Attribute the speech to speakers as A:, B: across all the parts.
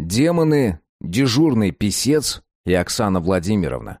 A: Демоны, дежурный писец и Оксана Владимировна.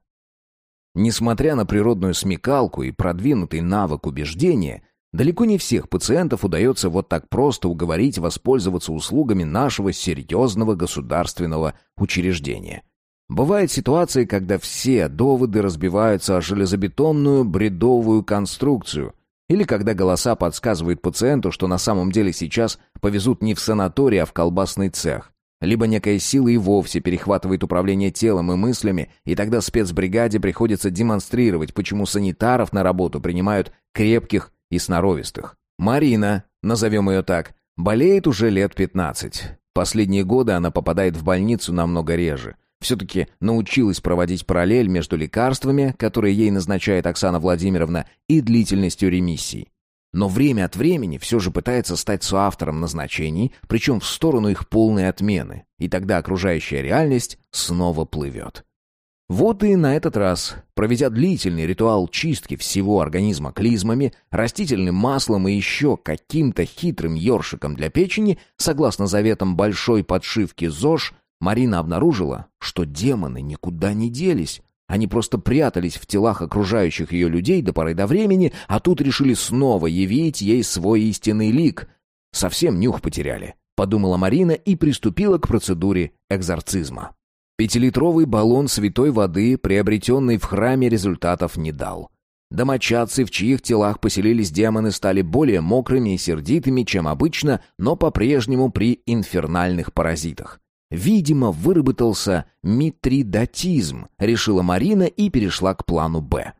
A: Несмотря на природную смекалку и продвинутый навык убеждения, далеко не всех пациентов удается вот так просто уговорить воспользоваться услугами нашего серьезного государственного учреждения. Бывают ситуации, когда все доводы разбиваются о железобетонную бредовую конструкцию, или когда голоса подсказывают пациенту, что на самом деле сейчас повезут не в санаторий, а в колбасный цех. Либо некая сила и вовсе перехватывает управление телом и мыслями, и тогда спецбригаде приходится демонстрировать, почему санитаров на работу принимают крепких и сноровистых. Марина, назовем ее так, болеет уже лет 15. Последние годы она попадает в больницу намного реже. Все-таки научилась проводить параллель между лекарствами, которые ей назначает Оксана Владимировна, и длительностью ремиссий. Но время от времени все же пытается стать соавтором назначений, причем в сторону их полной отмены, и тогда окружающая реальность снова плывет. Вот и на этот раз, проведя длительный ритуал чистки всего организма клизмами, растительным маслом и еще каким-то хитрым ёршиком для печени, согласно заветам большой подшивки ЗОЖ, Марина обнаружила, что демоны никуда не делись. Они просто прятались в телах окружающих ее людей до поры до времени, а тут решили снова явить ей свой истинный лик. Совсем нюх потеряли, подумала Марина и приступила к процедуре экзорцизма. Пятилитровый баллон святой воды, приобретенный в храме, результатов не дал. Домочадцы, в чьих телах поселились демоны, стали более мокрыми и сердитыми, чем обычно, но по-прежнему при инфернальных паразитах. Видимо, выработался митридатизм, решила Марина и перешла к плану «Б».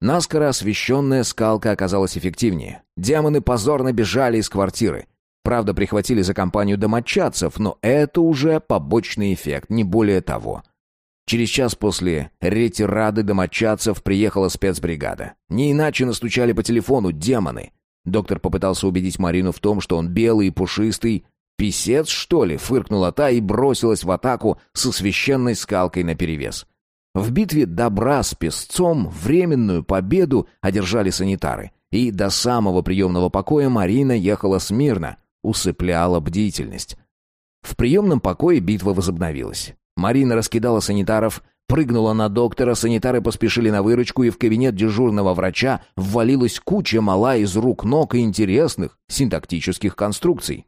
A: Наскоро освещенная скалка оказалась эффективнее. Демоны позорно бежали из квартиры. Правда, прихватили за компанию домочадцев, но это уже побочный эффект, не более того. Через час после ретирады домочадцев приехала спецбригада. Не иначе настучали по телефону демоны. Доктор попытался убедить Марину в том, что он белый и пушистый, «Песец, что ли?» — фыркнула та и бросилась в атаку со священной скалкой наперевес. В битве добра с песцом временную победу одержали санитары, и до самого приемного покоя Марина ехала смирно, усыпляла бдительность. В приемном покое битва возобновилась. Марина раскидала санитаров, прыгнула на доктора, санитары поспешили на выручку, и в кабинет дежурного врача ввалилась куча мала из рук, ног и интересных синтактических конструкций.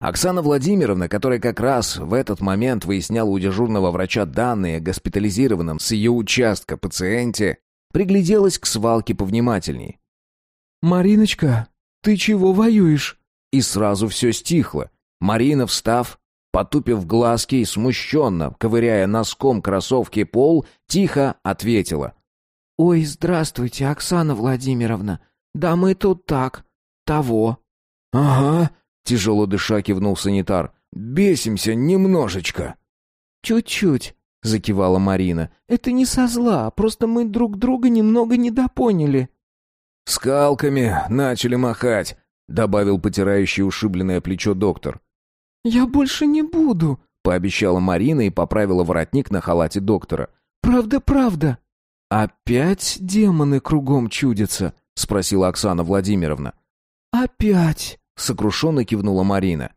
A: Оксана Владимировна, которая как раз в этот момент выясняла у дежурного врача данные о госпитализированном с ее участка пациенте, пригляделась к свалке повнимательней.
B: «Мариночка, ты чего воюешь?»
A: И сразу все стихло. Марина, встав, потупив глазки и смущенно, ковыряя носком кроссовки пол, тихо ответила.
B: «Ой, здравствуйте, Оксана Владимировна. Да мы тут так, того».
A: «Ага», Тяжело дыша кивнул санитар. «Бесимся немножечко».
B: «Чуть-чуть», — закивала Марина. «Это не со зла, просто мы друг друга немного недопоняли».
A: «Скалками начали махать», — добавил потирающий ушибленное плечо доктор.
B: «Я больше не буду», —
A: пообещала Марина и поправила воротник на халате доктора.
B: «Правда, правда».
A: «Опять демоны кругом чудятся?» — спросила Оксана Владимировна.
B: «Опять», —
A: сокрушенно кивнула Марина.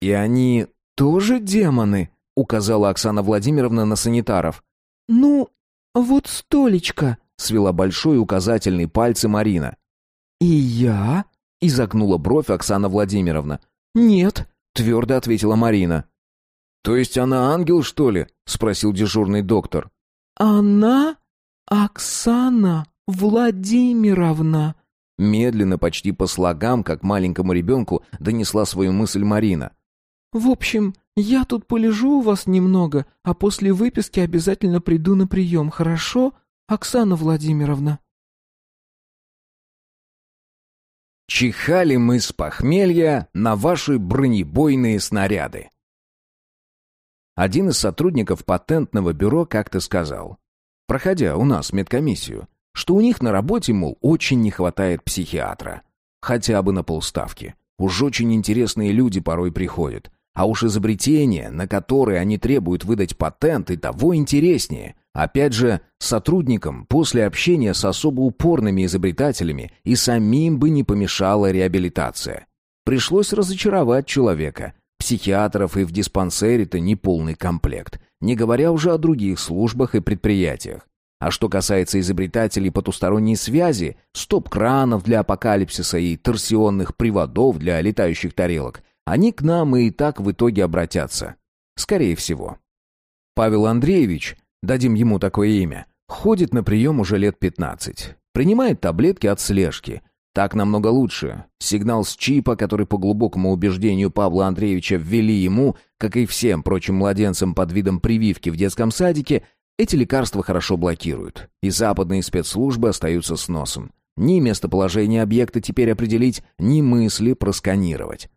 A: «И они тоже демоны?» — указала Оксана Владимировна на санитаров.
B: «Ну, вот столечко», —
A: свела большой указательный пальцы Марина.
B: «И я?»
A: — изогнула бровь Оксана Владимировна.
B: «Нет», —
A: твердо ответила Марина. «То есть она ангел, что ли?» — спросил дежурный доктор.
B: «Она? Оксана Владимировна»,
A: Медленно, почти по слогам, как маленькому ребенку, донесла свою мысль Марина.
B: «В общем, я тут полежу у вас немного, а после выписки обязательно приду на прием, хорошо, Оксана Владимировна?»
A: Чихали мы с похмелья на ваши бронебойные снаряды. Один из сотрудников патентного бюро как-то сказал, проходя у нас медкомиссию, что у них на работе, мол, очень не хватает психиатра. Хотя бы на полставки. Уж очень интересные люди порой приходят. А уж изобретения, на которые они требуют выдать патент, и того интереснее. Опять же, сотрудникам после общения с особо упорными изобретателями и самим бы не помешала реабилитация. Пришлось разочаровать человека. Психиатров и в диспансере-то неполный комплект, не говоря уже о других службах и предприятиях. А что касается изобретателей потусторонней связи, стоп-кранов для апокалипсиса и торсионных приводов для летающих тарелок, они к нам и так в итоге обратятся. Скорее всего. Павел Андреевич, дадим ему такое имя, ходит на прием уже лет 15. Принимает таблетки от слежки. Так намного лучше. Сигнал с чипа, который по глубокому убеждению Павла Андреевича ввели ему, как и всем прочим младенцам под видом прививки в детском садике, эти лекарства хорошо блокируют. И западные спецслужбы остаются с носом. Ни местоположение объекта теперь определить, ни мысли просканировать.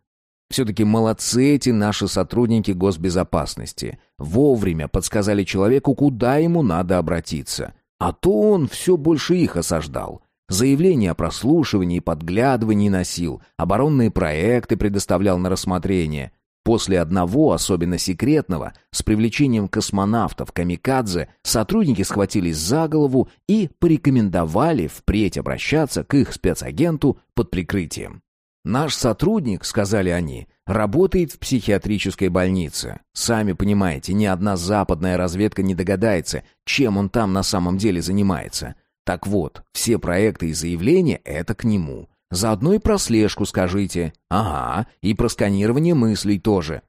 A: Все-таки молодцы эти наши сотрудники госбезопасности. Вовремя подсказали человеку, куда ему надо обратиться. А то он все больше их осаждал. Заявления о прослушивании и подглядывании носил, оборонные проекты предоставлял на рассмотрение. После одного, особенно секретного, с привлечением космонавтов Камикадзе, сотрудники схватились за голову и порекомендовали впредь обращаться к их спецагенту под прикрытием. «Наш сотрудник, — сказали они, — работает в психиатрической больнице. Сами понимаете, ни одна западная разведка не догадается, чем он там на самом деле занимается. Так вот, все проекты и заявления — это к нему. Заодно и про слежку скажите. Ага, и про сканирование мыслей тоже.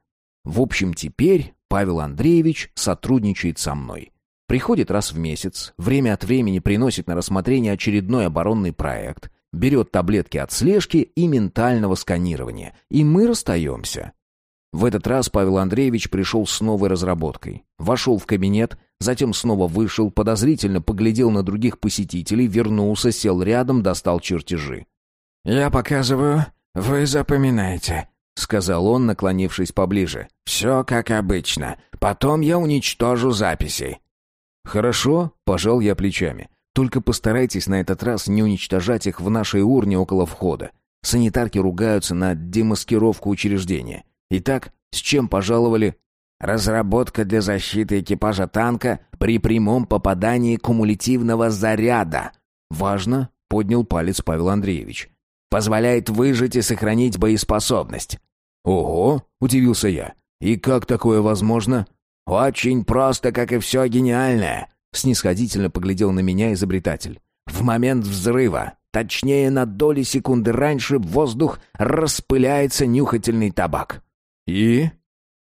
A: В общем, теперь Павел Андреевич сотрудничает со мной. Приходит раз в месяц, время от времени приносит на рассмотрение очередной оборонный проект — берет таблетки от слежки и ментального сканирования, и мы расстаемся. В этот раз Павел Андреевич пришел с новой разработкой. Вошел в кабинет, затем снова вышел, подозрительно поглядел на других посетителей, вернулся, сел рядом, достал чертежи.
C: «Я показываю, вы запоминаете», — сказал он, наклонившись поближе. «Все как обычно. Потом я уничтожу записи».
A: «Хорошо», — пожал я плечами. Только постарайтесь на этот раз не уничтожать их в нашей урне около входа. Санитарки ругаются на демаскировку учреждения. Итак, с чем пожаловали?
C: Разработка для защиты экипажа танка при прямом попадании кумулятивного заряда.
A: Важно, поднял палец Павел Андреевич.
C: Позволяет выжить и сохранить боеспособность.
A: Ого, удивился я. И как такое возможно?
C: Очень просто, как и все гениальное.
A: Снисходительно поглядел на меня изобретатель.
C: В момент взрыва, точнее на доли секунды раньше, в воздух распыляется нюхательный табак.
A: И?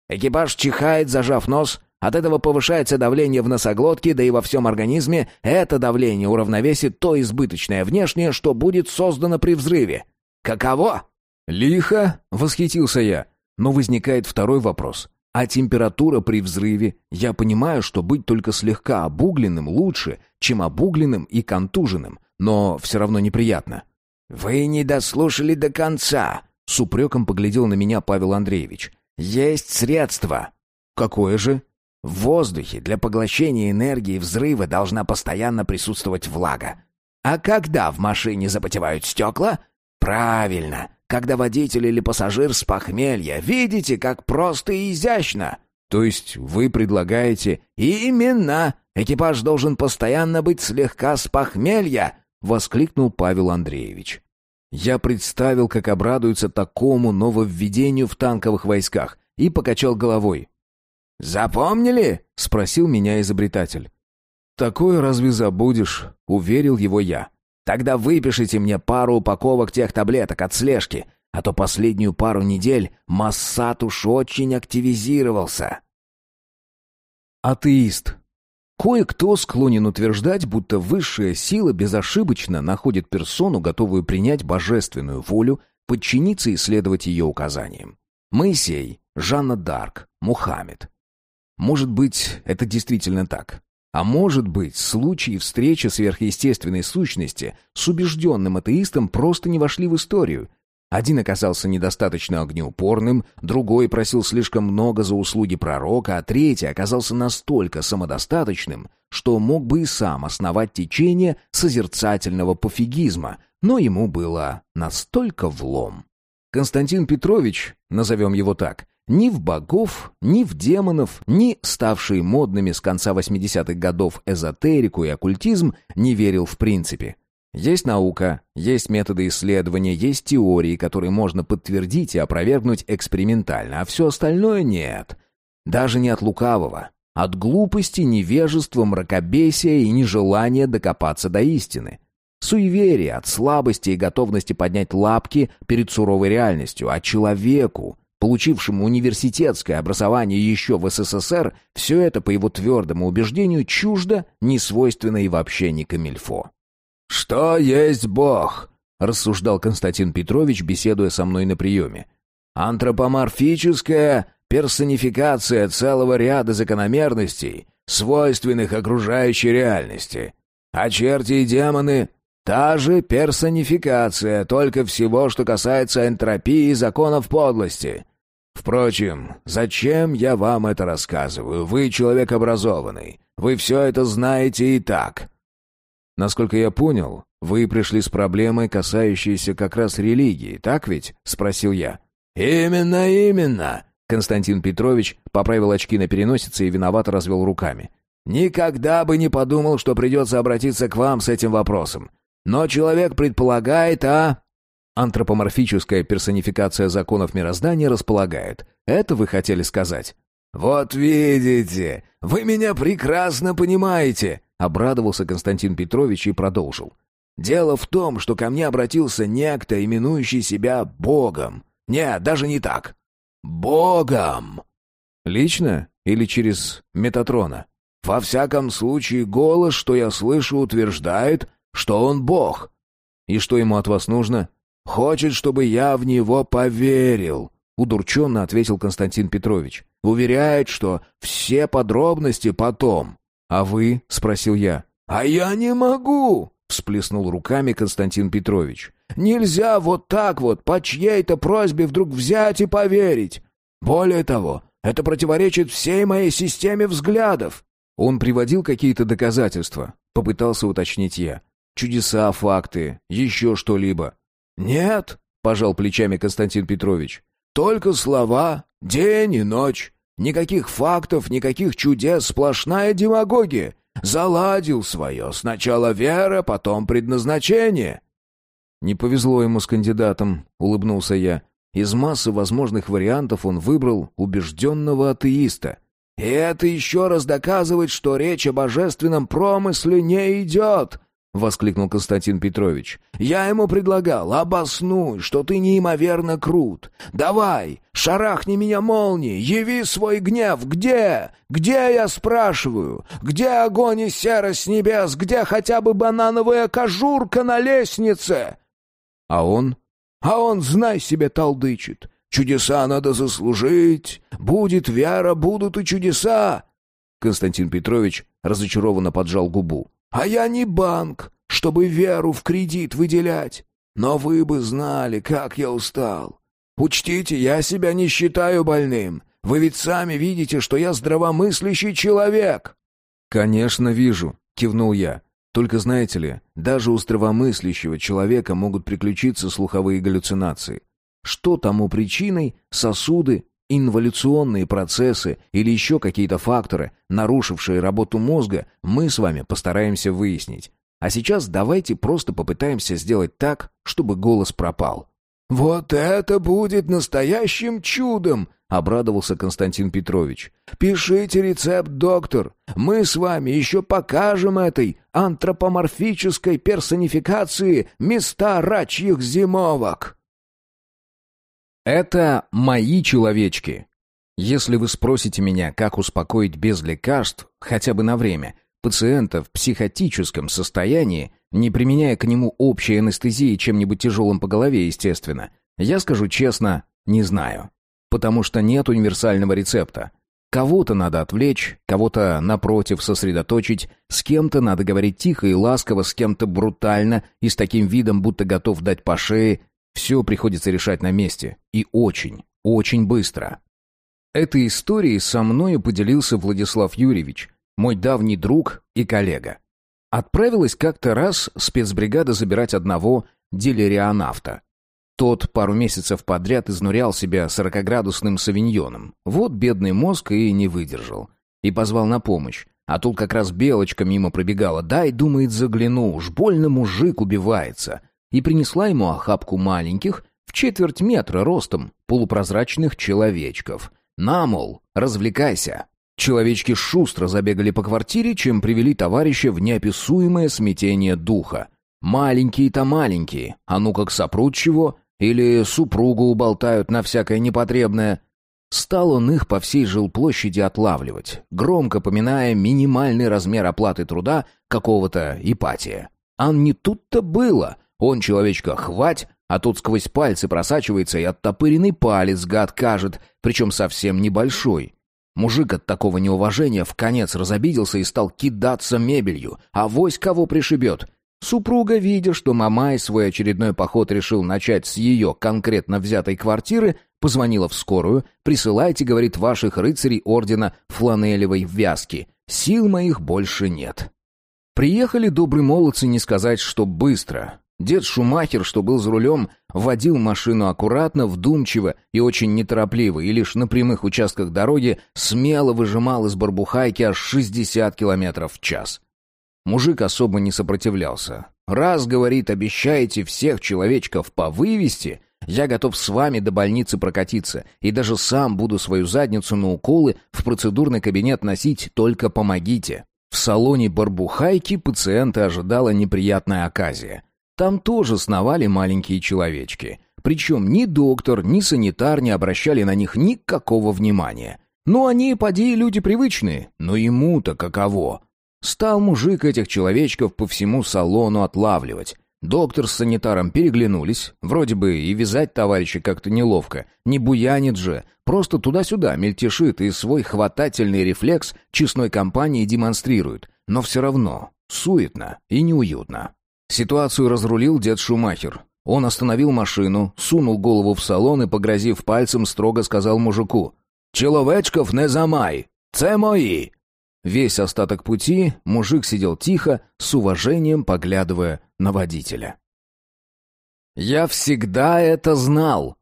C: Экипаж чихает, зажав нос. От этого повышается давление в носоглотке, да и во всем организме. Это давление уравновесит то избыточное внешнее, что будет создано при взрыве. Каково?
A: Лихо, восхитился я. Но возникает второй вопрос. А температура при взрыве, я понимаю, что быть только слегка обугленным лучше, чем обугленным и контуженным, но все равно неприятно.
C: «Вы не дослушали до конца», — с упреком поглядел на меня Павел Андреевич. «Есть средство».
A: «Какое же?»
C: «В воздухе для поглощения энергии взрыва должна постоянно присутствовать влага. А когда в машине запотевают стекла? Правильно, когда водитель или пассажир с похмелья. Видите, как просто и изящно.
A: То есть вы предлагаете...
C: Именно! Экипаж должен постоянно быть слегка с похмелья, воскликнул Павел Андреевич.
A: Я представил, как обрадуются такому нововведению в танковых войсках, и покачал головой.
C: «Запомнили?» — спросил меня изобретатель.
A: «Такое разве забудешь?» — уверил его я.
C: Тогда выпишите мне пару упаковок тех таблеток от слежки, а то последнюю пару недель Массат уж очень активизировался.
A: Атеист. Кое-кто склонен утверждать, будто высшая сила безошибочно находит персону, готовую принять божественную волю, подчиниться и следовать ее указаниям. Моисей, Жанна Дарк, Мухаммед. Может быть, это действительно так. А может быть, случаи встречи сверхъестественной сущности с убежденным атеистом просто не вошли в историю. Один оказался недостаточно огнеупорным, другой просил слишком много за услуги пророка, а третий оказался настолько самодостаточным, что мог бы и сам основать течение созерцательного пофигизма, но ему было настолько влом. Константин Петрович, назовем его так, ни в богов, ни в демонов, ни ставшие модными с конца 80-х годов эзотерику и оккультизм не верил в принципе. Есть наука, есть методы исследования, есть теории, которые можно подтвердить и опровергнуть экспериментально, а все остальное нет. Даже не от лукавого, от глупости, невежества, мракобесия и нежелания докопаться до истины. Суеверие от слабости и готовности поднять лапки перед суровой реальностью, а человеку, получившему университетское образование еще в СССР, все это, по его твердому убеждению, чуждо, несвойственно и вообще не камильфо.
C: «Что есть Бог?» — рассуждал Константин Петрович, беседуя со мной на приеме. «Антропоморфическая персонификация целого ряда закономерностей, свойственных окружающей реальности. А черти и демоны — та же персонификация, только всего, что касается энтропии и законов подлости. Впрочем, зачем я вам это рассказываю? Вы человек образованный. Вы все это знаете и так».
A: «Насколько я понял, вы пришли с проблемой, касающейся как раз религии, так ведь?» — спросил я.
C: «Именно, именно!»
A: Константин Петрович поправил очки на переносице и виновато развел руками.
C: «Никогда бы не подумал, что придется обратиться к вам с этим вопросом. Но человек предполагает, а...»
A: Антропоморфическая персонификация законов мироздания располагает. Это вы хотели сказать?
C: «Вот видите, вы меня прекрасно понимаете», — обрадовался Константин Петрович и продолжил. «Дело в том, что ко мне обратился некто, именующий себя Богом. Нет, даже не так. Богом!»
A: «Лично или через Метатрона?»
C: «Во всяком случае, голос, что я слышу, утверждает, что он Бог».
A: «И что ему от вас нужно?»
C: «Хочет, чтобы я в него поверил», — удурченно ответил Константин Петрович. «Уверяет, что все подробности потом».
A: «А вы?» — спросил я.
C: «А я не могу!» — всплеснул руками Константин Петрович. «Нельзя вот так вот по чьей-то просьбе вдруг взять и поверить. Более того, это противоречит всей моей системе взглядов».
A: Он приводил какие-то доказательства, попытался уточнить я. Чудеса, факты, еще что-либо.
C: «Нет», — пожал плечами Константин Петрович. «Только слова, день и ночь. Никаких фактов, никаких чудес, сплошная демагогия. Заладил свое. Сначала вера, потом предназначение».
A: «Не повезло ему с кандидатом», — улыбнулся я. Из массы возможных вариантов он выбрал убежденного атеиста.
C: «И это еще раз доказывает, что речь о божественном промысле не идет», — воскликнул Константин Петрович. «Я ему предлагал, обоснуй, что ты неимоверно крут. Давай, шарахни меня молнией, яви свой гнев. Где? Где, я спрашиваю? Где огонь и серость небес? Где хотя бы банановая кожурка на лестнице?»
A: А он?
C: А он, знай себе, толдычит. Чудеса надо заслужить. Будет вера, будут и чудеса.
A: Константин Петрович разочарованно поджал губу.
C: А я не банк, чтобы веру в кредит выделять. Но вы бы знали, как я устал. Учтите, я себя не считаю больным. Вы ведь сами видите, что я здравомыслящий человек.
A: Конечно, вижу, кивнул я. Только знаете ли, даже у здравомыслящего человека могут приключиться слуховые галлюцинации. Что тому причиной? Сосуды, инволюционные процессы или еще какие-то факторы, нарушившие работу мозга, мы с вами постараемся выяснить. А сейчас давайте просто попытаемся сделать так, чтобы голос пропал.
C: «Вот это будет настоящим чудом!» — обрадовался Константин Петрович. «Пишите рецепт, доктор. Мы с вами еще покажем этой антропоморфической персонификации места рачьих зимовок».
A: Это мои человечки. Если вы спросите меня, как успокоить без лекарств, хотя бы на время, пациента в психотическом состоянии, не применяя к нему общей анестезии чем-нибудь тяжелым по голове, естественно, я скажу честно, не знаю. Потому что нет универсального рецепта. Кого-то надо отвлечь, кого-то, напротив, сосредоточить, с кем-то надо говорить тихо и ласково, с кем-то брутально и с таким видом, будто готов дать по шее. Все приходится решать на месте. И очень, очень быстро. Этой историей со мною поделился Владислав Юрьевич, мой давний друг и коллега. Отправилась как-то раз спецбригада забирать одного делерианавта. Тот пару месяцев подряд изнурял себя сорокоградусным савиньоном. Вот бедный мозг и не выдержал. И позвал на помощь. А тут как раз белочка мимо пробегала. Дай, думает, загляну, уж больно мужик убивается. И принесла ему охапку маленьких, в четверть метра ростом, полупрозрачных человечков. На, мол, развлекайся. Человечки шустро забегали по квартире, чем привели товарища в неописуемое смятение духа. Маленькие-то маленькие, а ну как сопрут чего, или супругу уболтают на всякое непотребное. Стал он их по всей жилплощади отлавливать, громко поминая минимальный размер оплаты труда какого-то Ипатия. А не тут-то было. Он человечка хвать, а тут сквозь пальцы просачивается и оттопыренный палец, гад, кажет, причем совсем небольшой. Мужик от такого неуважения в конец разобиделся и стал кидаться мебелью, а вось кого пришибет. Супруга, видя, что Мамай свой очередной поход решил начать с ее конкретно взятой квартиры, позвонила в скорую, присылайте, говорит, ваших рыцарей ордена фланелевой вязки. Сил моих больше нет. Приехали добрые молодцы, не сказать, что быстро. Дед Шумахер, что был за рулем, водил машину аккуратно, вдумчиво и очень неторопливо, и лишь на прямых участках дороги смело выжимал из барбухайки аж 60 км в час. Мужик особо не сопротивлялся. «Раз, — говорит, — обещаете всех человечков повывести, я готов с вами до больницы прокатиться, и даже сам буду свою задницу на уколы в процедурный кабинет носить, только помогите». В салоне барбухайки пациента ожидала неприятная оказия. Там тоже сновали маленькие человечки. Причем ни доктор, ни санитар не обращали на них никакого внимания. Ну, они, поди, люди привычные, но ему-то каково. Стал мужик этих человечков по всему салону отлавливать. Доктор с санитаром переглянулись. Вроде бы и вязать товарища как-то неловко. Не буянит же. Просто туда-сюда мельтешит и свой хватательный рефлекс честной компании демонстрирует. Но все равно суетно и неуютно. Ситуацию разрулил дед Шумахер. Он остановил машину, сунул голову в салон и, погрозив пальцем, строго сказал мужику. «Человечков не замай! Це мои!» Весь остаток пути мужик сидел тихо, с уважением поглядывая на водителя. «Я всегда это знал!»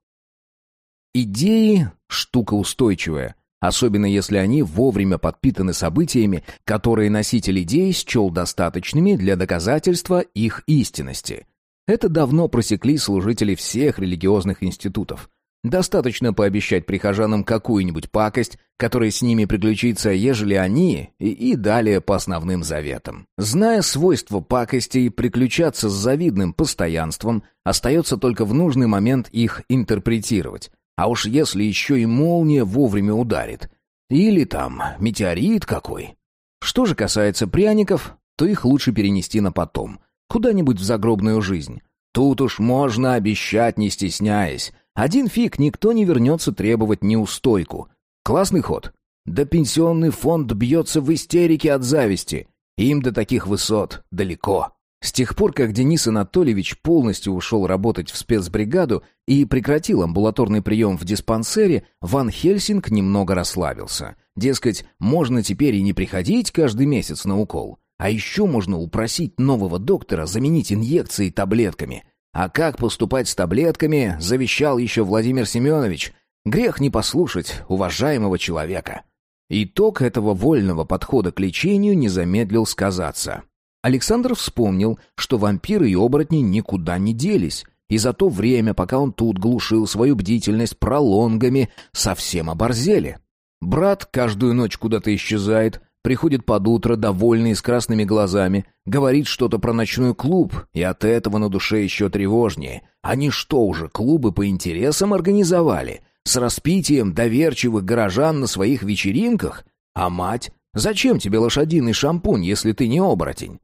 A: Идеи — штука устойчивая, особенно если они вовремя подпитаны событиями, которые носитель идей счел достаточными для доказательства их истинности. Это давно просекли служители всех религиозных институтов. Достаточно пообещать прихожанам какую-нибудь пакость, которая с ними приключится, ежели они, и, и далее по основным заветам. Зная свойства пакостей приключаться с завидным постоянством, остается только в нужный момент их интерпретировать. А уж если еще и молния вовремя ударит. Или там метеорит какой. Что же касается пряников, то их лучше перенести на потом. Куда-нибудь в загробную жизнь. Тут уж можно обещать, не стесняясь. Один фиг, никто не вернется требовать неустойку. Классный ход. Да пенсионный фонд бьется в истерике от зависти. Им до таких высот далеко. С тех пор, как Денис Анатольевич полностью ушел работать в спецбригаду и прекратил амбулаторный прием в диспансере, Ван Хельсинг немного расслабился. Дескать, можно теперь и не приходить каждый месяц на укол. А еще можно упросить нового доктора заменить инъекции таблетками – а как поступать с таблетками, завещал еще Владимир Семенович. Грех не послушать уважаемого человека. Итог этого вольного подхода к лечению не замедлил сказаться. Александр вспомнил, что вампиры и оборотни никуда не делись, и за то время, пока он тут глушил свою бдительность пролонгами, совсем оборзели. Брат каждую ночь куда-то исчезает, Приходит под утро, довольный, с красными глазами, говорит что-то про ночной клуб, и от этого на душе еще тревожнее. Они что уже, клубы по интересам организовали? С распитием доверчивых горожан на своих вечеринках? А мать? Зачем тебе лошадиный шампунь, если ты не оборотень?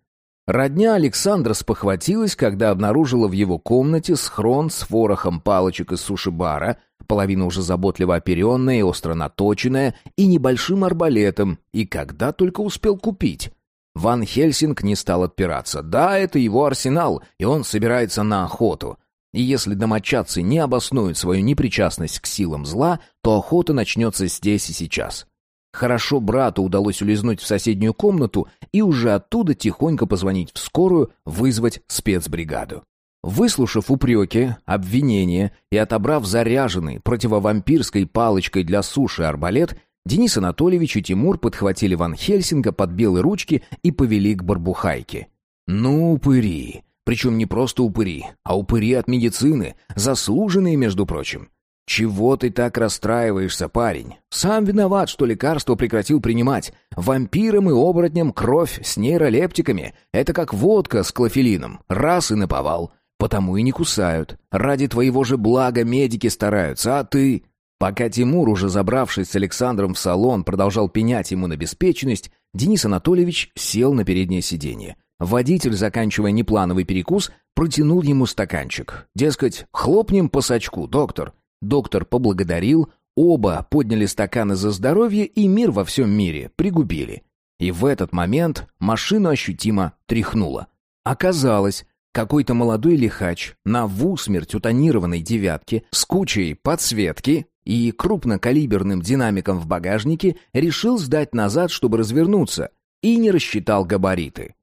A: Родня Александра спохватилась, когда обнаружила в его комнате схрон с ворохом палочек из суши-бара, половина уже заботливо оперенная и остро наточенная, и небольшим арбалетом, и когда только успел купить. Ван Хельсинг не стал отпираться. Да, это его арсенал, и он собирается на охоту. И если домочадцы не обоснуют свою непричастность к силам зла, то охота начнется здесь и сейчас. Хорошо брату удалось улизнуть в соседнюю комнату и уже оттуда тихонько позвонить в скорую, вызвать спецбригаду. Выслушав упреки, обвинения и отобрав заряженный противовампирской палочкой для суши арбалет, Денис Анатольевич и Тимур подхватили Ван Хельсинга под белые ручки и повели к барбухайке. «Ну, упыри! Причем не просто упыри, а упыри от медицины, заслуженные, между прочим. «Чего ты так расстраиваешься, парень? Сам виноват, что лекарство прекратил принимать. Вампирам и оборотням кровь с нейролептиками. Это как водка с клофелином. Раз и наповал. Потому и не кусают. Ради твоего же блага медики стараются, а ты...» Пока Тимур, уже забравшись с Александром в салон, продолжал пенять ему на беспечность, Денис Анатольевич сел на переднее сиденье. Водитель, заканчивая неплановый перекус, протянул ему стаканчик. Дескать, хлопнем по сачку, доктор. Доктор поблагодарил, оба подняли стаканы за здоровье и мир во всем мире пригубили. И в этот момент машину ощутимо тряхнуло. Оказалось, какой-то молодой лихач на в усмерть утонированной девятке с кучей подсветки и крупнокалиберным динамиком в багажнике решил сдать назад, чтобы развернуться, и не рассчитал габариты.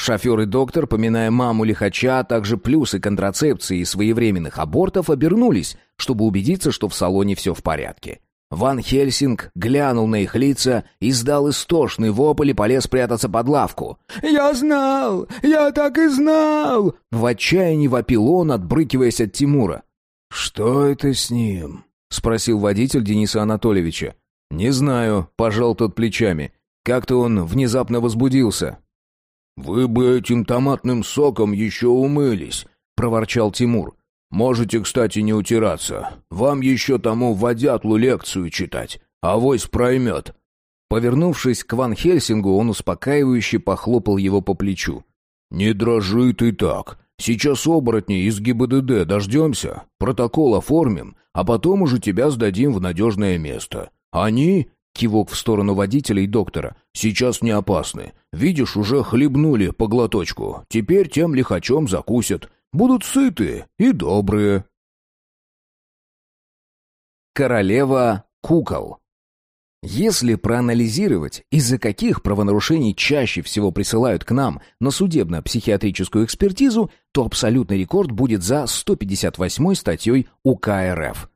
A: Шофер и доктор, поминая маму лихача, а также плюсы контрацепции и своевременных абортов, обернулись, чтобы убедиться, что в салоне все в порядке. Ван Хельсинг глянул на их лица, издал истошный вопль и полез прятаться под лавку. «Я знал! Я так и знал!» В отчаянии вопил он, отбрыкиваясь от Тимура.
C: «Что это с ним?»
A: — спросил водитель Дениса Анатольевича. «Не знаю», — пожал тот плечами. «Как-то он внезапно возбудился».
C: «Вы бы этим томатным соком еще умылись», — проворчал Тимур. «Можете, кстати, не утираться. Вам еще тому водятлу лекцию читать. Авось проймет».
A: Повернувшись к Ван Хельсингу, он успокаивающе похлопал его по плечу.
C: «Не дрожи ты так. Сейчас оборотни из ГИБДД дождемся, протокол оформим, а потом уже тебя сдадим в надежное место. Они Кивок в сторону водителя и доктора. «Сейчас не опасны. Видишь, уже хлебнули по глоточку. Теперь тем лихачом закусят. Будут сытые и добрые».
A: Королева кукол если проанализировать, из-за каких правонарушений чаще всего присылают к нам на судебно-психиатрическую экспертизу, то абсолютный рекорд будет за 158 статьей УК РФ.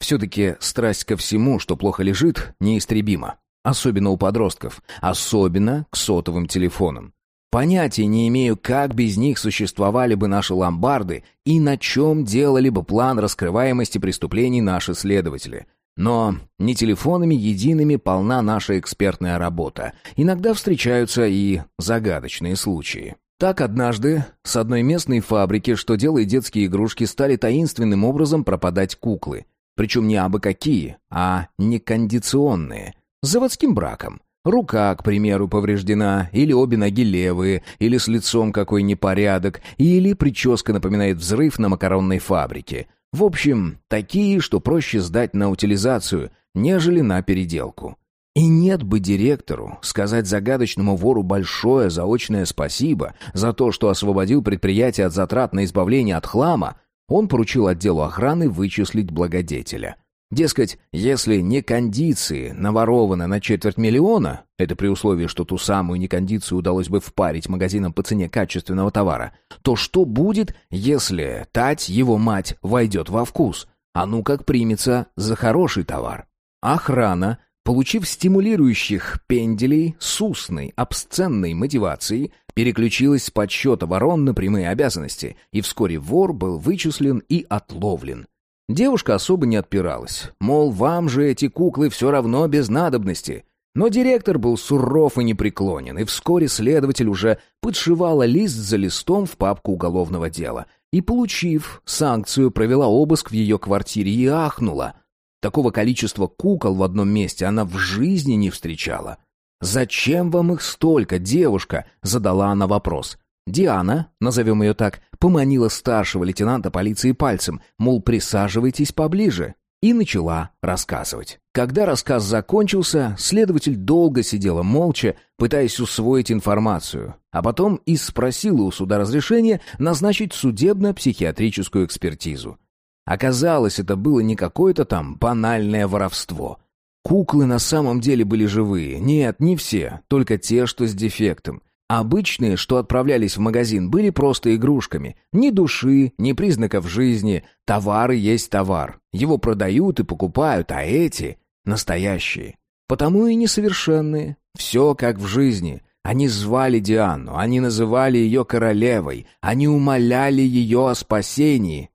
A: Все-таки страсть ко всему, что плохо лежит, неистребима. Особенно у подростков. Особенно к сотовым телефонам. Понятия не имею, как без них существовали бы наши ломбарды и на чем делали бы план раскрываемости преступлений наши следователи. Но не телефонами едиными полна наша экспертная работа. Иногда встречаются и загадочные случаи. Так однажды с одной местной фабрики, что делает детские игрушки, стали таинственным образом пропадать куклы. Причем не абы какие, а некондиционные. Заводским браком. Рука, к примеру, повреждена, или обе ноги левые, или с лицом какой непорядок, или прическа напоминает взрыв на макаронной фабрике. В общем, такие, что проще сдать на утилизацию, нежели на переделку. И нет бы директору сказать загадочному вору большое заочное спасибо за то, что освободил предприятие от затрат на избавление от хлама, он поручил отделу охраны вычислить благодетеля. Дескать, если не кондиции наворовано на четверть миллиона, это при условии, что ту самую некондицию удалось бы впарить магазинам по цене качественного товара, то что будет, если Тать, его мать, войдет во вкус? А ну как примется за хороший товар? Охрана Получив стимулирующих пенделей с устной, обсценной мотивацией, переключилась с подсчета ворон на прямые обязанности, и вскоре вор был вычислен и отловлен. Девушка особо не отпиралась, мол, вам же эти куклы все равно без надобности. Но директор был суров и непреклонен, и вскоре следователь уже подшивала лист за листом в папку уголовного дела. И, получив санкцию, провела обыск в ее квартире и ахнула. Такого количества кукол в одном месте она в жизни не встречала. «Зачем вам их столько, девушка?» — задала она вопрос. Диана, назовем ее так, поманила старшего лейтенанта полиции пальцем, мол, присаживайтесь поближе, и начала рассказывать. Когда рассказ закончился, следователь долго сидела молча, пытаясь усвоить информацию, а потом и спросила у суда разрешения назначить судебно-психиатрическую экспертизу. Оказалось, это было не какое-то там банальное воровство. Куклы на самом деле были живые. Нет, не все, только те, что с дефектом. Обычные, что отправлялись в магазин, были просто игрушками. Ни души, ни признаков жизни. Товары есть товар. Его продают и покупают, а эти — настоящие. потому и несовершенные. Все как в жизни. Они звали Диану, они называли ее королевой, они умоляли ее о спасении.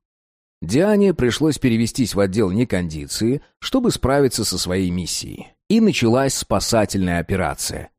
A: Диане пришлось перевестись в отдел некондиции, чтобы справиться со своей миссией. И началась спасательная операция.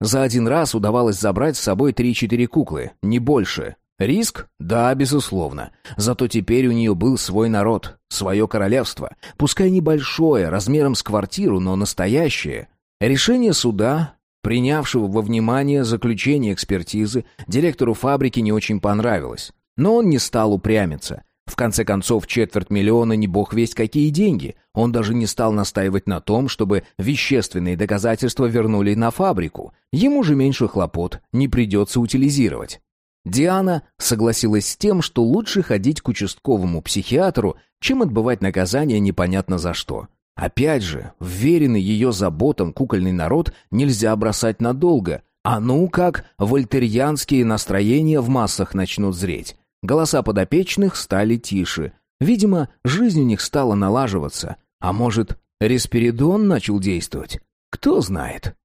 A: За один раз удавалось забрать с собой 3-4 куклы, не больше. Риск? Да, безусловно. Зато теперь у нее был свой народ, свое королевство. Пускай небольшое, размером с квартиру, но настоящее. Решение суда, принявшего во внимание заключение экспертизы, директору фабрики не очень понравилось. Но он не стал упрямиться. В конце концов, четверть миллиона не бог весть какие деньги. Он даже не стал настаивать на том, чтобы вещественные доказательства вернули на фабрику. Ему же меньше хлопот, не придется утилизировать. Диана согласилась с тем, что лучше ходить к участковому психиатру, чем отбывать наказание непонятно за что. Опять же, вверенный ее заботам кукольный народ нельзя бросать надолго, а ну как вольтерьянские настроения в массах начнут зреть. Голоса подопечных стали тише. Видимо, жизнь у них стала налаживаться. А может, респиридон начал действовать? Кто знает.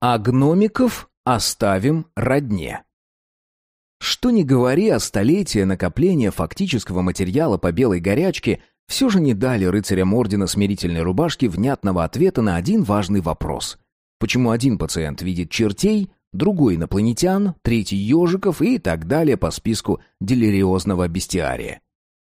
A: А гномиков оставим родне. Что ни говори, а столетия накопления фактического материала по белой горячке все же не дали рыцарям Ордена Смирительной Рубашки внятного ответа на один важный вопрос. Почему один пациент видит чертей, другой инопланетян, третий ежиков и так далее по списку делириозного бестиария.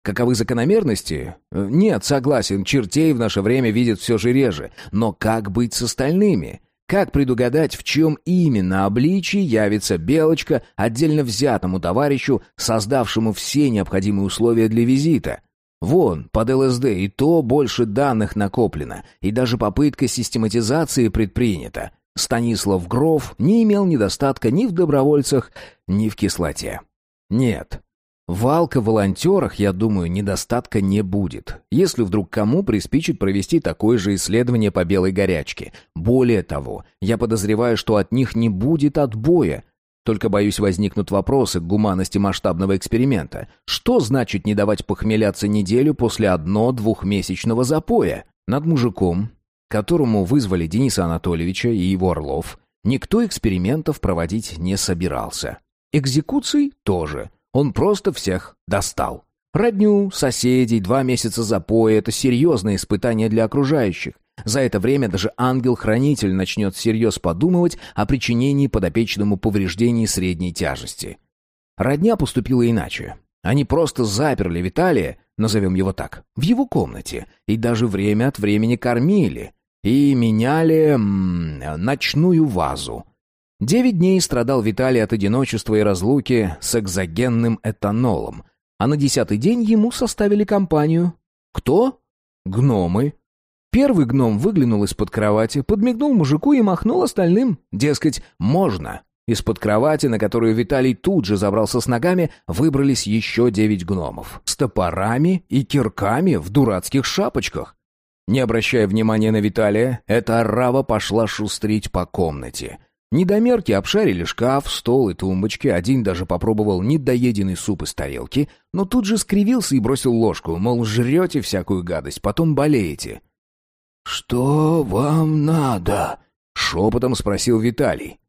A: Каковы закономерности? Э, нет, согласен, чертей в наше время видят все же реже. Но как быть с остальными? Как предугадать, в чем именно обличии явится Белочка отдельно взятому товарищу, создавшему все необходимые условия для визита? Вон, под ЛСД и то больше данных накоплено, и даже попытка систематизации предпринята. Станислав Гров не имел недостатка ни в добровольцах, ни в кислоте. Нет, в алко-волонтерах, я думаю, недостатка не будет, если вдруг кому приспичит провести такое же исследование по белой горячке. Более того, я подозреваю, что от них не будет отбоя. Только, боюсь, возникнут вопросы к гуманности масштабного эксперимента. Что значит не давать похмеляться неделю после одно-двухмесячного запоя? Над мужиком, которому вызвали Дениса Анатольевича и его Орлов, никто экспериментов проводить не собирался. Экзекуций тоже. Он просто всех достал. Родню, соседей, два месяца запоя — это серьезное испытание для окружающих. За это время даже ангел-хранитель начнет всерьез подумывать о причинении подопечному повреждений средней тяжести. Родня поступила иначе. Они просто заперли Виталия, назовем его так, в его комнате, и даже время от времени кормили и меняли м, ночную вазу. Девять дней страдал Виталий от одиночества и разлуки с экзогенным этанолом, а на десятый день ему составили компанию. Кто? Гномы. Первый гном выглянул из-под кровати, подмигнул мужику и махнул остальным. Дескать, можно. Из-под кровати, на которую Виталий тут же забрался с ногами, выбрались еще девять гномов. С топорами и кирками в дурацких шапочках. Не обращая внимания на Виталия, эта орава пошла шустрить по комнате. Недомерки обшарили шкаф, стол и тумбочки, один даже попробовал недоеденный суп из тарелки, но тут же скривился и бросил ложку, мол, жрете всякую гадость, потом болеете.
C: «Что вам надо?»
A: — шепотом спросил Виталий.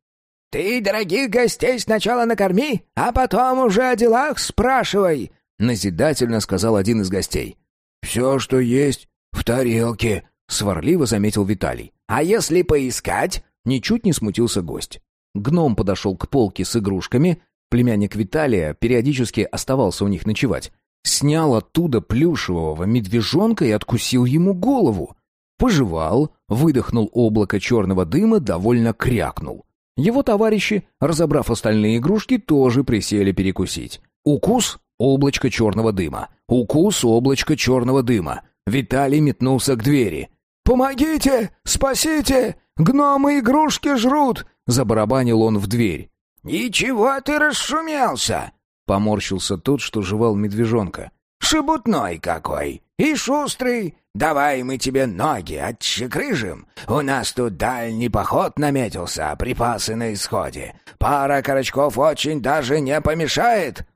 C: «Ты дорогих гостей сначала накорми, а потом уже о делах спрашивай», — назидательно сказал один из гостей.
A: «Все, что есть, «В тарелке», — сварливо заметил Виталий.
C: «А если поискать?»
A: — ничуть не смутился гость. Гном подошел к полке с игрушками. Племянник Виталия периодически оставался у них ночевать. Снял оттуда плюшевого медвежонка и откусил ему голову. Пожевал, выдохнул облако черного дыма, довольно крякнул. Его товарищи, разобрав остальные игрушки, тоже присели перекусить. Укус — облачко черного дыма. Укус — облачко черного дыма. Виталий метнулся к двери.
C: «Помогите! Спасите! Гномы игрушки жрут!»
A: Забарабанил он в дверь.
C: «Ничего ты расшумелся!»
A: Поморщился тот, что жевал медвежонка.
C: «Шебутной какой! И шустрый! Давай мы тебе ноги отчекрыжим! У нас тут дальний поход наметился, припасы на исходе. Пара корочков очень даже не помешает!»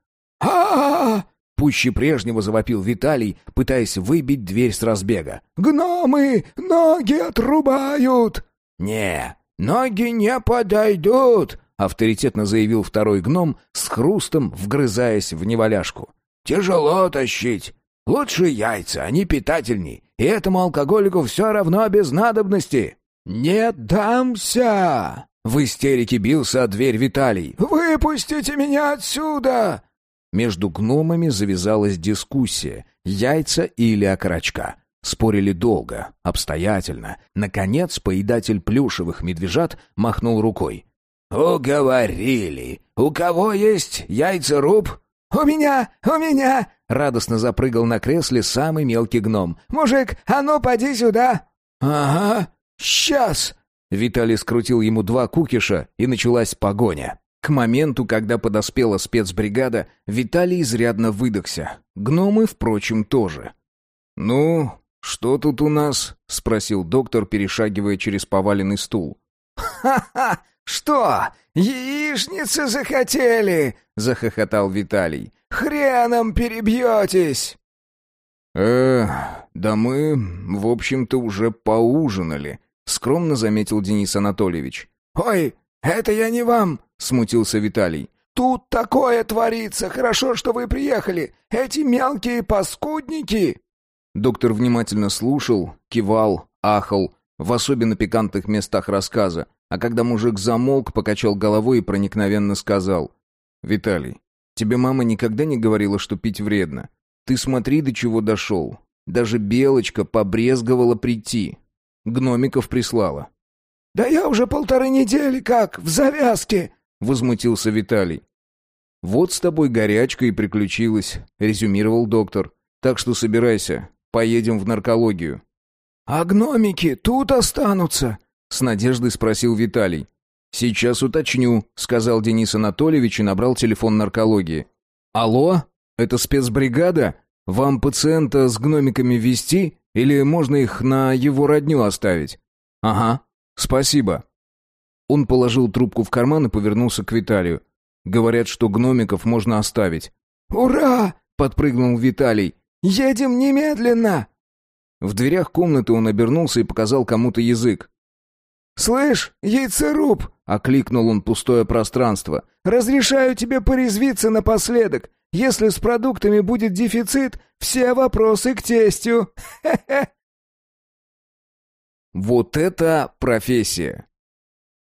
B: а, -а, -а
A: Пуще прежнего завопил Виталий, пытаясь выбить дверь с разбега.
C: «Гномы ноги отрубают!» «Не, ноги не подойдут!» — авторитетно заявил второй гном, с хрустом вгрызаясь в неваляшку. «Тяжело тащить. Лучше яйца, они питательней, и этому алкоголику все равно без надобности». «Не дамся!» — в истерике бился о дверь Виталий. «Выпустите меня отсюда!»
A: Между гномами завязалась дискуссия, яйца или окорочка. Спорили долго, обстоятельно. Наконец, поедатель плюшевых медвежат махнул рукой.
C: «Уговорили! У кого есть яйцеруб?» «У меня! У меня!» — радостно запрыгал на кресле самый мелкий гном. «Мужик, а ну поди сюда!» «Ага, сейчас!»
A: Виталий скрутил ему два кукиша, и началась погоня. К моменту, когда подоспела спецбригада, Виталий изрядно выдохся. Гномы, впрочем, тоже. «Ну, что тут у нас?» — спросил доктор, перешагивая через поваленный стул.
C: «Ха-ха! Что, яичницы захотели?» — захохотал Виталий. «Хреном перебьетесь!»
A: «Э, да мы, в общем-то, уже поужинали», — скромно заметил Денис Анатольевич.
C: «Ой, это я не вам!» смутился Виталий. «Тут такое творится! Хорошо, что вы приехали! Эти мелкие паскудники!»
A: Доктор внимательно слушал, кивал, ахал, в особенно пикантных местах рассказа, а когда мужик замолк, покачал головой и проникновенно сказал. «Виталий, тебе мама никогда не говорила, что пить вредно. Ты смотри, до чего дошел. Даже Белочка побрезговала прийти. Гномиков прислала».
C: «Да я уже полторы недели как, в завязке!»
A: возмутился Виталий. Вот с тобой горячка и приключилась, резюмировал доктор. Так что собирайся, поедем в наркологию.
C: А гномики тут останутся?
A: с надеждой спросил Виталий. Сейчас уточню, сказал Денис Анатольевич и набрал телефон наркологии. Алло, это спецбригада? Вам пациента с гномиками вести или можно их на его родню оставить? Ага. Спасибо. Он положил трубку в карман и повернулся к Виталию. «Говорят, что гномиков можно оставить».
C: «Ура!» — подпрыгнул Виталий. «Едем немедленно!»
A: В дверях комнаты он обернулся и показал кому-то язык.
C: «Слышь, яйцеруб!» — окликнул он пустое пространство. «Разрешаю тебе порезвиться напоследок. Если с продуктами будет дефицит, все вопросы к тестю. Хе-хе!»
A: Вот это профессия!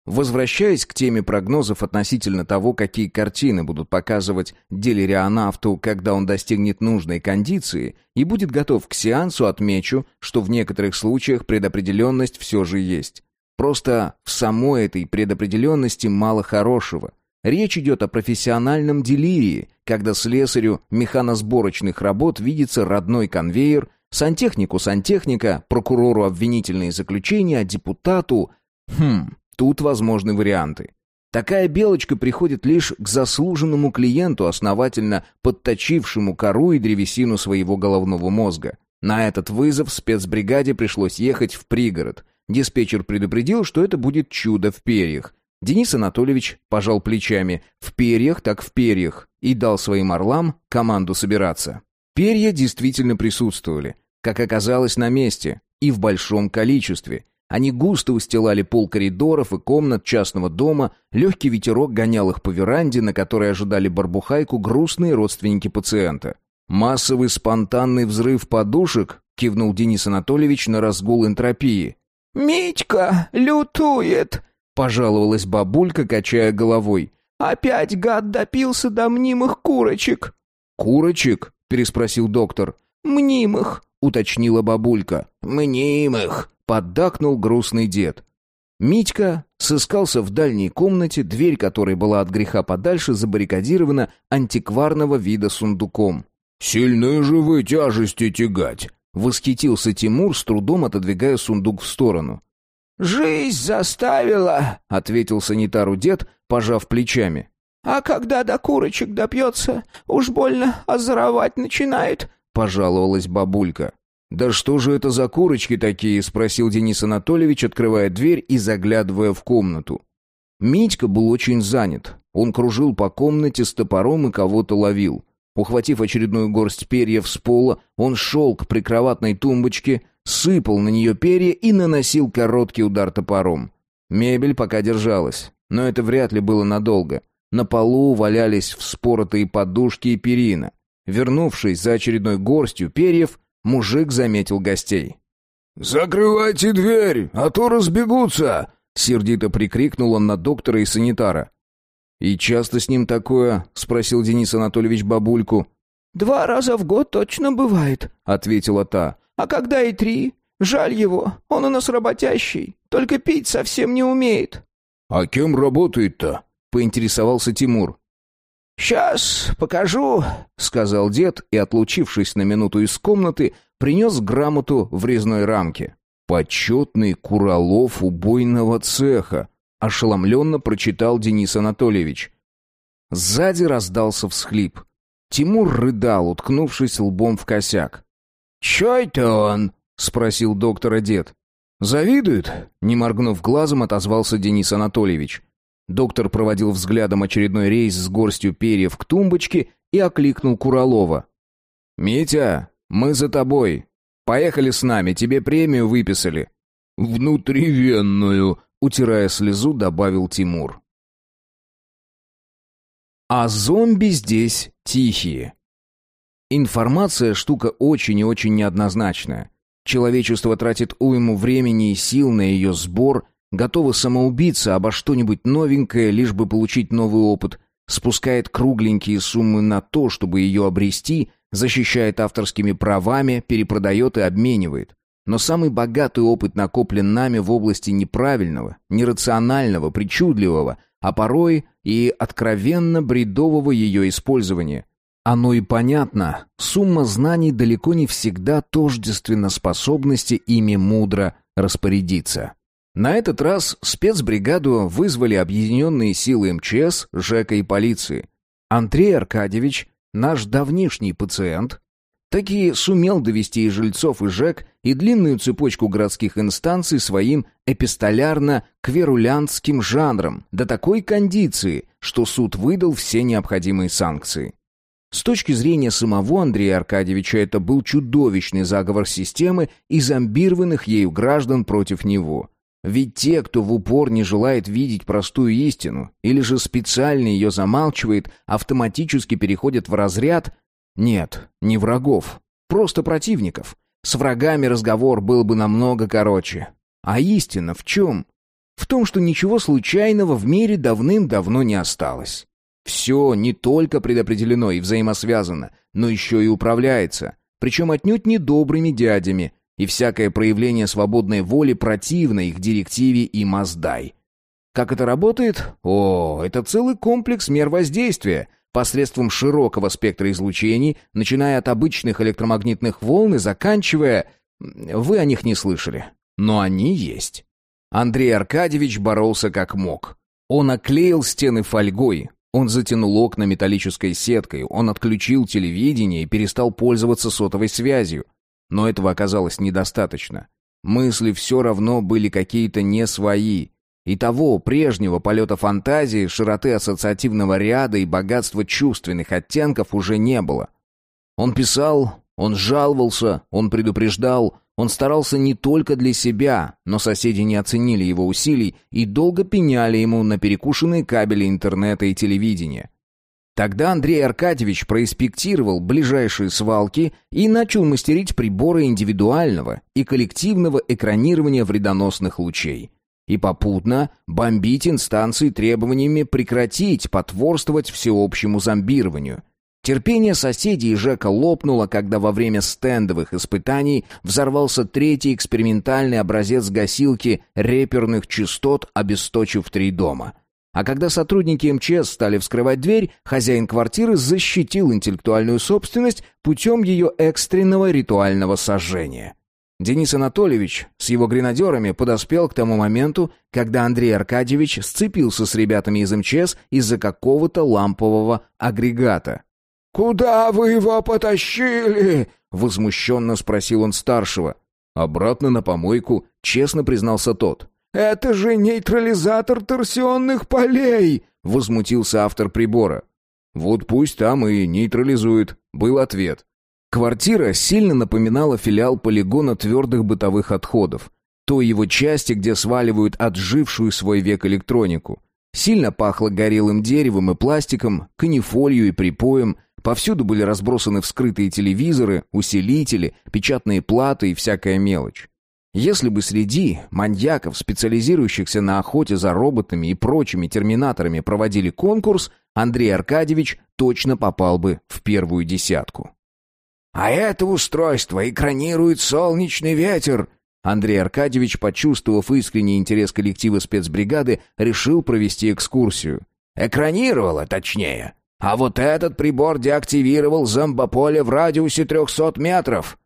A: Возвращаясь к теме прогнозов относительно того, какие картины будут показывать делерионавту, когда он достигнет нужной кондиции и будет готов к сеансу, отмечу, что в некоторых случаях предопределенность все же есть. Просто в самой этой предопределенности мало хорошего. Речь идет о профессиональном делирии, когда слесарю механосборочных работ видится родной конвейер, сантехнику сантехника, прокурору обвинительные заключения, а депутату... Хм, Тут возможны варианты. Такая белочка приходит лишь к заслуженному клиенту, основательно подточившему кору и древесину своего головного мозга. На этот вызов спецбригаде пришлось ехать в пригород. Диспетчер предупредил, что это будет чудо в перьях. Денис Анатольевич пожал плечами. В перьях так в перьях. И дал своим орлам команду собираться. Перья действительно присутствовали. Как оказалось, на месте. И в большом количестве. Они густо устилали пол коридоров и комнат частного дома, легкий ветерок гонял их по веранде, на которой ожидали барбухайку грустные родственники пациента. «Массовый спонтанный взрыв подушек?» — кивнул Денис Анатольевич на разгул энтропии.
C: «Митька лютует!» — пожаловалась бабулька, качая головой. «Опять гад допился до мнимых курочек!»
A: «Курочек?» — переспросил доктор.
C: «Мнимых!»
A: — уточнила бабулька.
C: «Мнимых!»
A: поддакнул грустный дед. Митька сыскался в дальней комнате, дверь которой была от греха подальше забаррикадирована антикварного вида сундуком.
C: «Сильные же вы тяжести тягать!»
A: — восхитился Тимур, с трудом отодвигая сундук в сторону.
C: «Жизнь заставила!» — ответил санитару дед, пожав плечами. «А когда до курочек допьется, уж больно озоровать начинает», — пожаловалась бабулька.
A: «Да что же это за курочки такие?» — спросил Денис Анатольевич, открывая дверь и заглядывая в комнату. Митька был очень занят. Он кружил по комнате с топором и кого-то ловил. Ухватив очередную горсть перьев с пола, он шел к прикроватной тумбочке, сыпал на нее перья и наносил короткий удар топором. Мебель пока держалась, но это вряд ли было надолго. На полу валялись вспоротые подушки и перина. Вернувшись за очередной горстью перьев, мужик заметил гостей.
D: «Закрывайте дверь, а то разбегутся!» Сердито прикрикнул он на доктора и санитара.
A: «И часто с ним такое?» — спросил Денис Анатольевич бабульку.
B: «Два раза в год точно бывает», — ответила та. «А когда и три? Жаль его, он у нас работящий, только пить совсем не умеет».
D: «А кем работает-то?»
A: — поинтересовался Тимур.
B: «Сейчас покажу», — сказал дед и, отлучившись на минуту из комнаты, принес грамоту в резной рамке.
A: «Почетный Куралов убойного цеха», — ошеломленно прочитал Денис Анатольевич. Сзади раздался всхлип. Тимур рыдал, уткнувшись лбом в косяк.
B: «Чё это он?»
A: — спросил доктора дед. «Завидует?» — не моргнув глазом, отозвался Денис Анатольевич. Доктор проводил взглядом очередной рейс с горстью перьев к тумбочке и окликнул Куралова. «Митя, мы за тобой. Поехали с нами, тебе премию выписали».
D: «Внутривенную», —
A: утирая слезу, добавил Тимур. А зомби здесь тихие. Информация штука очень и очень неоднозначная. Человечество тратит уйму времени и сил на ее сбор, готово самоубиться обо что-нибудь новенькое, лишь бы получить новый опыт, спускает кругленькие суммы на то, чтобы ее обрести, защищает авторскими правами, перепродает и обменивает. Но самый богатый опыт накоплен нами в области неправильного, нерационального, причудливого, а порой и откровенно бредового ее использования. Оно и понятно, сумма знаний далеко не всегда тождественна способности ими мудро распорядиться. На этот раз спецбригаду вызвали объединенные силы МЧС, ЖЭКа и полиции. Андрей Аркадьевич, наш давнишний пациент, таки сумел довести и жильцов, и ЖЭК, и длинную цепочку городских инстанций своим эпистолярно-кверулянтским жанром до такой кондиции, что суд выдал все необходимые санкции. С точки зрения самого Андрея Аркадьевича это был чудовищный заговор системы и зомбированных ею граждан против него – ведь те, кто в упор не желает видеть простую истину, или же специально ее замалчивает, автоматически переходят в разряд... Нет, не врагов, просто противников. С врагами разговор был бы намного короче. А истина в чем? В том, что ничего случайного в мире давным-давно не осталось. Все не только предопределено и взаимосвязано, но еще и управляется. Причем отнюдь не добрыми дядями, и всякое проявление свободной воли противно их директиве и маздай. Как это работает? О, это целый комплекс мер воздействия, посредством широкого спектра излучений, начиная от обычных электромагнитных волн и заканчивая... Вы о них не слышали, но они есть. Андрей Аркадьевич боролся как мог. Он оклеил стены фольгой, он затянул окна металлической сеткой, он отключил телевидение и перестал пользоваться сотовой связью. Но этого оказалось недостаточно. Мысли все равно были какие-то не свои. И того прежнего полета фантазии, широты ассоциативного ряда и богатства чувственных оттенков уже не было. Он писал, он жаловался, он предупреждал, он старался не только для себя, но соседи не оценили его усилий и долго пеняли ему на перекушенные кабели интернета и телевидения. Тогда Андрей Аркадьевич проинспектировал ближайшие свалки и начал мастерить приборы индивидуального и коллективного экранирования вредоносных лучей. И попутно бомбить инстанции требованиями прекратить потворствовать всеобщему зомбированию. Терпение соседей Жека лопнуло, когда во время стендовых испытаний взорвался третий экспериментальный образец гасилки реперных частот, обесточив три дома – а когда сотрудники МЧС стали вскрывать дверь, хозяин квартиры защитил интеллектуальную собственность путем ее экстренного ритуального сожжения. Денис Анатольевич с его гренадерами подоспел к тому моменту, когда Андрей Аркадьевич сцепился с ребятами из МЧС из-за какого-то лампового агрегата.
D: «Куда вы его потащили?» — возмущенно спросил он старшего.
A: «Обратно на помойку», — честно признался тот.
D: «Это же нейтрализатор торсионных полей!» — возмутился автор прибора.
A: Вот пусть там и нейтрализует, был ответ. Квартира сильно напоминала филиал полигона твердых бытовых отходов, той его части, где сваливают отжившую свой век электронику. Сильно пахло горелым деревом и пластиком, канифолью и припоем, повсюду были разбросаны вскрытые телевизоры, усилители, печатные платы и всякая мелочь. Если бы среди маньяков, специализирующихся на охоте за роботами и прочими терминаторами, проводили конкурс, Андрей Аркадьевич точно попал бы в первую десятку.
C: «А это устройство экранирует солнечный ветер!»
A: Андрей Аркадьевич, почувствовав искренний интерес коллектива спецбригады, решил провести экскурсию.
C: «Экранировало, точнее. А вот этот прибор деактивировал зомбополе в радиусе трехсот метров».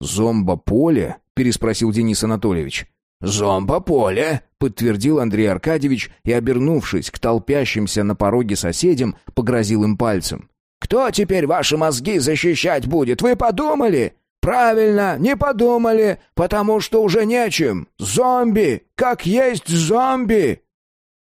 A: «Зомбополе?» Переспросил Денис Анатольевич.
C: «Зомбополе», — подтвердил Андрей Аркадьевич и, обернувшись к толпящимся на пороге соседям, погрозил им пальцем. «Кто теперь ваши мозги защищать будет? Вы подумали?» «Правильно, не подумали, потому что уже нечем. Зомби! Как есть зомби!»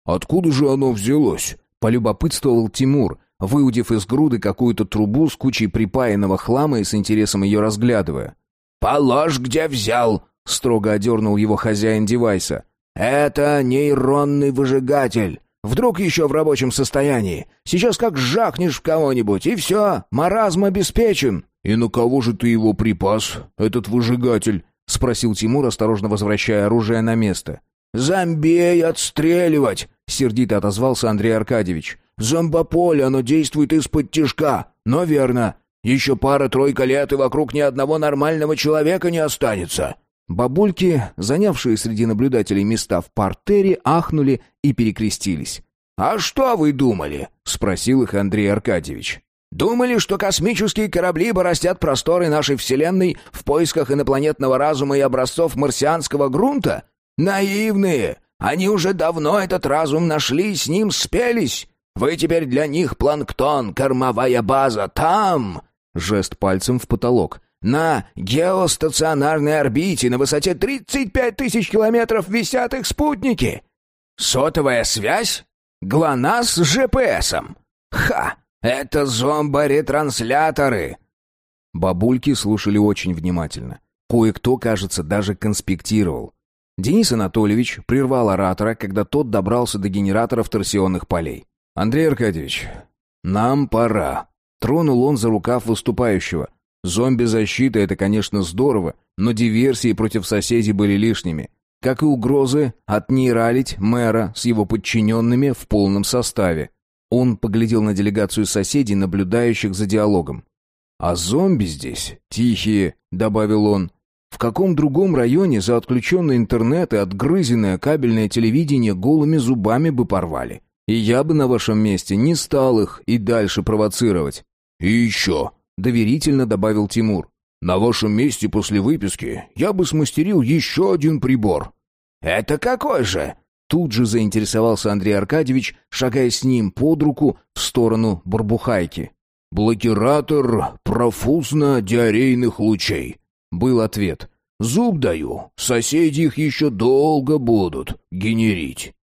D: «Откуда же оно взялось?»
A: — полюбопытствовал Тимур, выудив из груды какую-то трубу с кучей припаянного хлама и с интересом ее разглядывая.
C: «Положь, где взял!» — строго одернул его хозяин девайса. «Это нейронный выжигатель. Вдруг еще в рабочем состоянии. Сейчас как жахнешь в кого-нибудь, и все, маразм обеспечен».
D: «И на кого же ты его припас, этот выжигатель?» — спросил Тимур, осторожно возвращая оружие на место.
C: «Зомбей отстреливать!» — сердито отозвался Андрей Аркадьевич. «Зомбополе, оно действует из-под тишка. Но верно, еще пара-тройка лет, и вокруг ни одного нормального человека не останется».
A: Бабульки, занявшие среди наблюдателей места в партере, ахнули и перекрестились.
C: «А что вы думали?» — спросил их Андрей Аркадьевич. «Думали, что космические корабли бороздят просторы нашей Вселенной в поисках инопланетного разума и образцов марсианского грунта? Наивные! Они уже давно этот разум нашли с ним спелись. Вы теперь для них планктон, кормовая база. Там, Жест пальцем в потолок. «На геостационарной орбите на высоте 35 тысяч километров висят их спутники! Сотовая связь? ГЛОНАСС с ЖПСом! Ха! Это зомбо-ретрансляторы!»
A: Бабульки слушали очень внимательно. Кое-кто, кажется, даже конспектировал. Денис Анатольевич прервал оратора, когда тот добрался до генераторов торсионных полей. «Андрей Аркадьевич, нам пора». Тронул он за рукав выступающего. Зомби-защита — это, конечно, здорово, но диверсии против соседей были лишними. Как и угрозы от нейралить мэра с его подчиненными в полном составе. Он поглядел на делегацию соседей, наблюдающих за диалогом. «А зомби здесь тихие», — добавил он. «В каком другом районе за отключенный интернет и отгрызенное кабельное телевидение голыми зубами бы порвали? И я бы на вашем месте не стал их и дальше провоцировать.
D: «И еще», — доверительно добавил Тимур, «на вашем месте после выписки я бы смастерил еще один прибор».
C: «Это какой же?»
A: Тут же заинтересовался Андрей Аркадьевич, шагая с ним под руку в сторону Барбухайки.
D: «Блокиратор профузно-диарейных лучей», — был ответ. «Зуб даю, соседи их еще долго будут генерить».